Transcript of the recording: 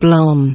Blom